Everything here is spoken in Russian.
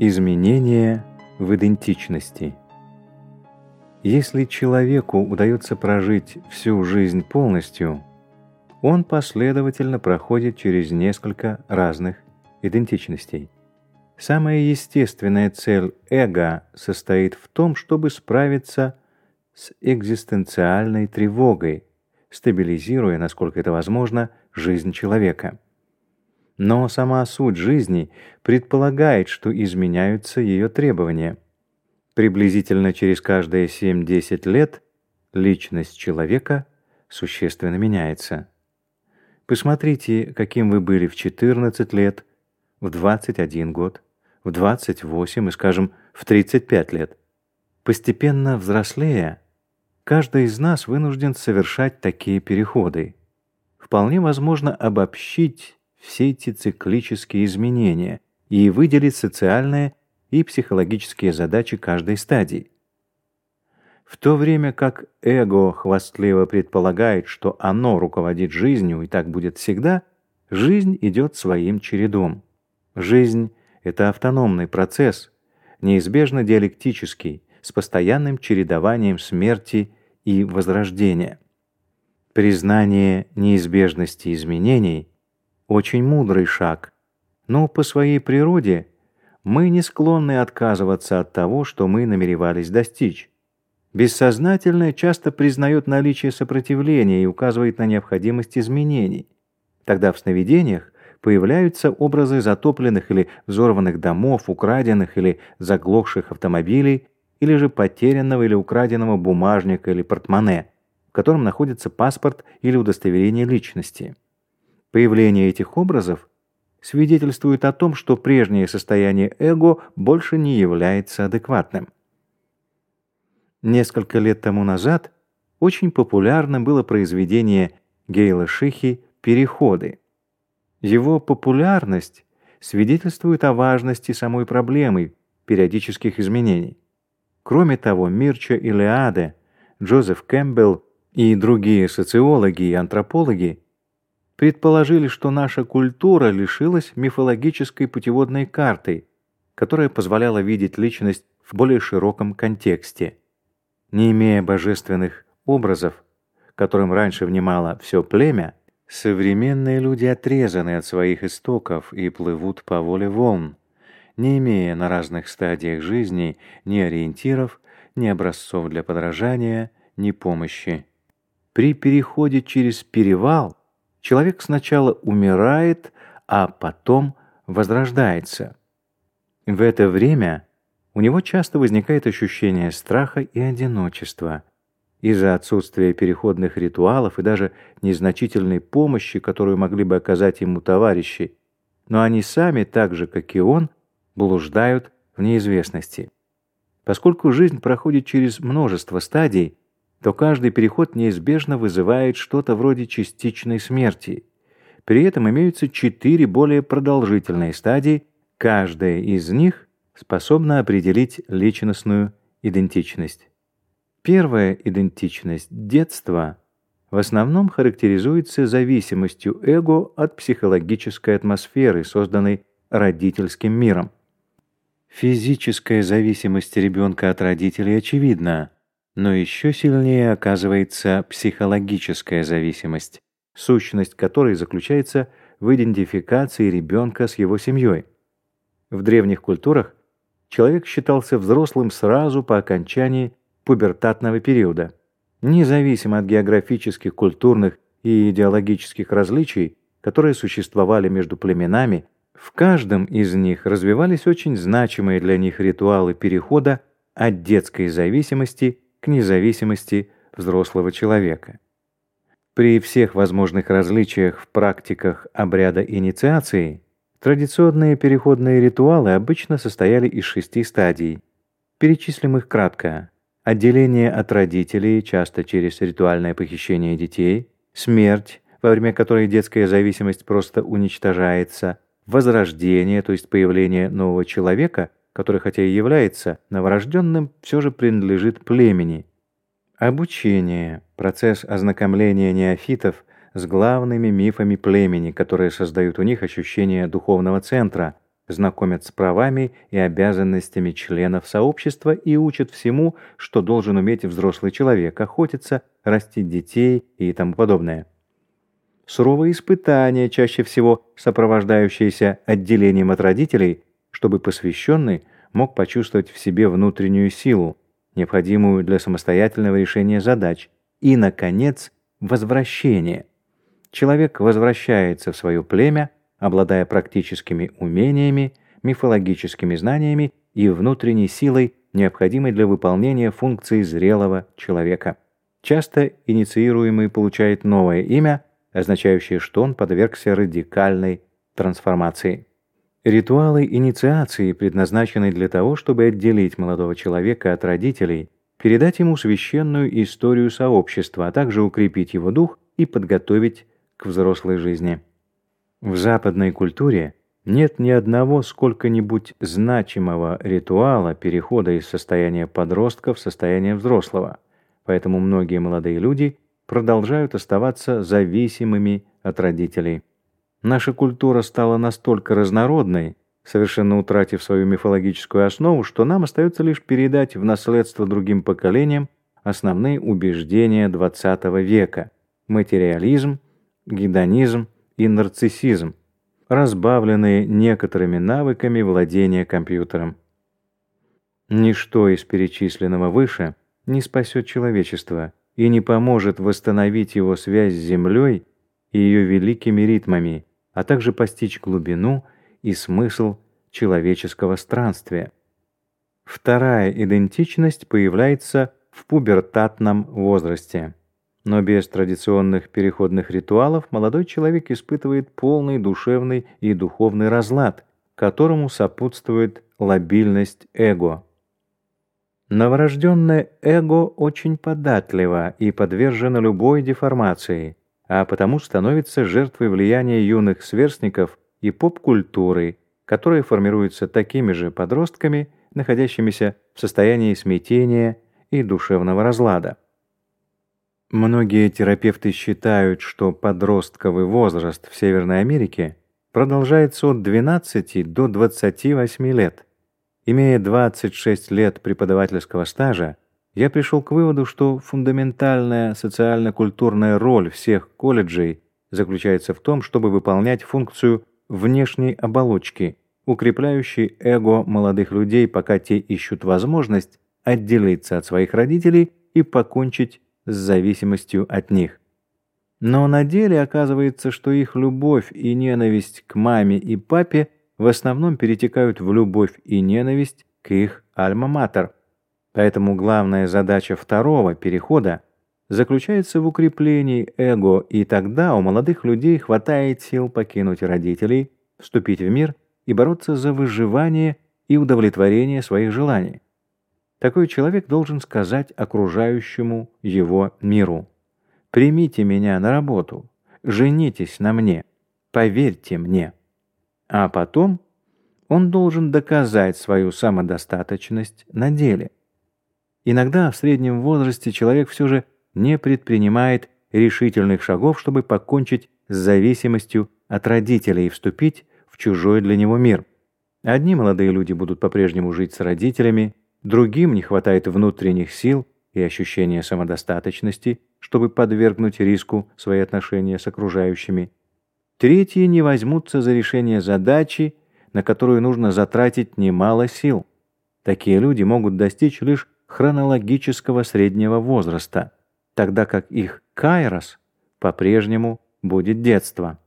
Изменения в идентичности. Если человеку удается прожить всю жизнь полностью, он последовательно проходит через несколько разных идентичностей. Самая естественная цель эго состоит в том, чтобы справиться с экзистенциальной тревогой, стабилизируя, насколько это возможно, жизнь человека. Но сама суть жизни предполагает, что изменяются ее требования. Приблизительно через каждые 7-10 лет личность человека существенно меняется. Посмотрите, каким вы были в 14 лет, в 21 год, в 28 и, скажем, в 35 лет. Постепенно взрослея, каждый из нас вынужден совершать такие переходы. Вполне возможно обобщить все эти циклические изменения и выделить социальные и психологические задачи каждой стадии. В то время как эго хвастливо предполагает, что оно руководит жизнью и так будет всегда, жизнь идет своим чередом. Жизнь — это автономный процесс, неизбежно диалектический, с постоянным чередованием смерти и возрождения. Признание неизбежности изменений очень мудрый шаг, но по своей природе мы не склонны отказываться от того, что мы намеревались достичь. Бессознательное часто признает наличие сопротивления и указывает на необходимость изменений. Тогда в сновидениях появляются образы затопленных или взорванных домов, украденных или заглохших автомобилей, или же потерянного или украденного бумажника или портмоне, в котором находится паспорт или удостоверение личности. Появление этих образов свидетельствует о том, что прежнее состояние эго больше не является адекватным. Несколько лет тому назад очень популярным было произведение Гейла Шихи «Переходы». Его популярность свидетельствует о важности самой проблемы периодических изменений. Кроме того, Мирча Илиаде, Джозеф Кэмпбелл и другие социологи и антропологи предположили, что наша культура лишилась мифологической путеводной карты, которая позволяла видеть личность в более широком контексте. Не имея божественных образов, которым раньше внимало все племя, современные люди отрезаны от своих истоков и плывут по воле волн, не имея на разных стадиях жизни ни ориентиров, ни образцов для подражания, ни помощи. При переходе через перевал человек сначала умирает, а потом возрождается. В это время у него часто возникает ощущение страха и одиночества из-за отсутствия переходных ритуалов и даже незначительной помощи, которую могли бы оказать ему товарищи, но они сами, так же как и он, блуждают в неизвестности. Поскольку жизнь проходит через множество стадий, то каждый переход неизбежно вызывает что-то вроде частичной смерти. При этом имеются четыре более продолжительные стадии, каждая из них способна определить личностную идентичность. Первая идентичность детства в основном характеризуется зависимостью эго от психологической атмосферы, созданной родительским миром. Физическая зависимость ребенка от родителей очевидна. Но еще сильнее оказывается психологическая зависимость, сущность которой заключается в идентификации ребенка с его семьей. В древних культурах человек считался взрослым сразу по окончании пубертатного периода. Независимо от географических, культурных и идеологических различий, которые существовали между племенами, в каждом из них развивались очень значимые для них ритуалы перехода от детской зависимости к независимости взрослого человека. При всех возможных различиях в практиках обряда инициации традиционные переходные ритуалы обычно состояли из шести стадий. Перечислим их кратко. Отделение от родителей, часто через ритуальное похищение детей, смерть, во время которой детская зависимость просто уничтожается, возрождение, то есть появление нового человека, который хотя и является новорожденным, все же принадлежит племени. Обучение – процесс ознакомления неофитов с главными мифами племени, которые создают у них ощущение духовного центра, знакомят с правами и обязанностями членов сообщества и учат всему, что должен уметь взрослый человек, охотиться, растить детей и тому подобное. Суровые испытания, чаще всего сопровождающиеся отделением от родителей, чтобы посвященный мог почувствовать в себе внутреннюю силу, необходимую для самостоятельного решения задач, и, наконец, возвращение. Человек возвращается в свое племя, обладая практическими умениями, мифологическими знаниями и внутренней силой, необходимой для выполнения функций зрелого человека. Часто инициируемый получает новое имя, означающее, что он подвергся радикальной трансформации. Ритуалы инициации предназначены для того, чтобы отделить молодого человека от родителей, передать ему священную историю сообщества, а также укрепить его дух и подготовить к взрослой жизни. В западной культуре нет ни одного сколько-нибудь значимого ритуала перехода из состояния подростка в состояние взрослого, поэтому многие молодые люди продолжают оставаться зависимыми от родителей. Наша культура стала настолько разнородной, совершенно утратив свою мифологическую основу, что нам остается лишь передать в наследство другим поколениям основные убеждения XX века – материализм, гедонизм и нарциссизм, разбавленные некоторыми навыками владения компьютером. Ничто из перечисленного выше не спасет человечество и не поможет восстановить его связь с Землей и ее великими ритмами, а также постичь глубину и смысл человеческого странствия. Вторая идентичность появляется в пубертатном возрасте. Но без традиционных переходных ритуалов молодой человек испытывает полный душевный и духовный разлад, которому сопутствует лобильность эго. Новорожденное эго очень податливо и подвержено любой деформации, а потому становится жертвой влияния юных сверстников и поп-культуры, которые формируются такими же подростками, находящимися в состоянии смятения и душевного разлада. Многие терапевты считают, что подростковый возраст в Северной Америке продолжается от 12 до 28 лет. Имея 26 лет преподавательского стажа, я пришел к выводу, что фундаментальная социально-культурная роль всех колледжей заключается в том, чтобы выполнять функцию внешней оболочки, укрепляющей эго молодых людей, пока те ищут возможность отделиться от своих родителей и покончить с зависимостью от них. Но на деле оказывается, что их любовь и ненависть к маме и папе в основном перетекают в любовь и ненависть к их альма-матер – Поэтому главная задача второго перехода заключается в укреплении эго, и тогда у молодых людей хватает сил покинуть родителей, вступить в мир и бороться за выживание и удовлетворение своих желаний. Такой человек должен сказать окружающему его миру «Примите меня на работу, женитесь на мне, поверьте мне». А потом он должен доказать свою самодостаточность на деле – Иногда в среднем возрасте человек все же не предпринимает решительных шагов, чтобы покончить с зависимостью от родителей и вступить в чужой для него мир. Одни молодые люди будут по-прежнему жить с родителями, другим не хватает внутренних сил и ощущения самодостаточности, чтобы подвергнуть риску свои отношения с окружающими. Третьи не возьмутся за решение задачи, на которую нужно затратить немало сил. Такие люди могут достичь лишь хронологического среднего возраста, тогда как их кайрос по-прежнему будет детство.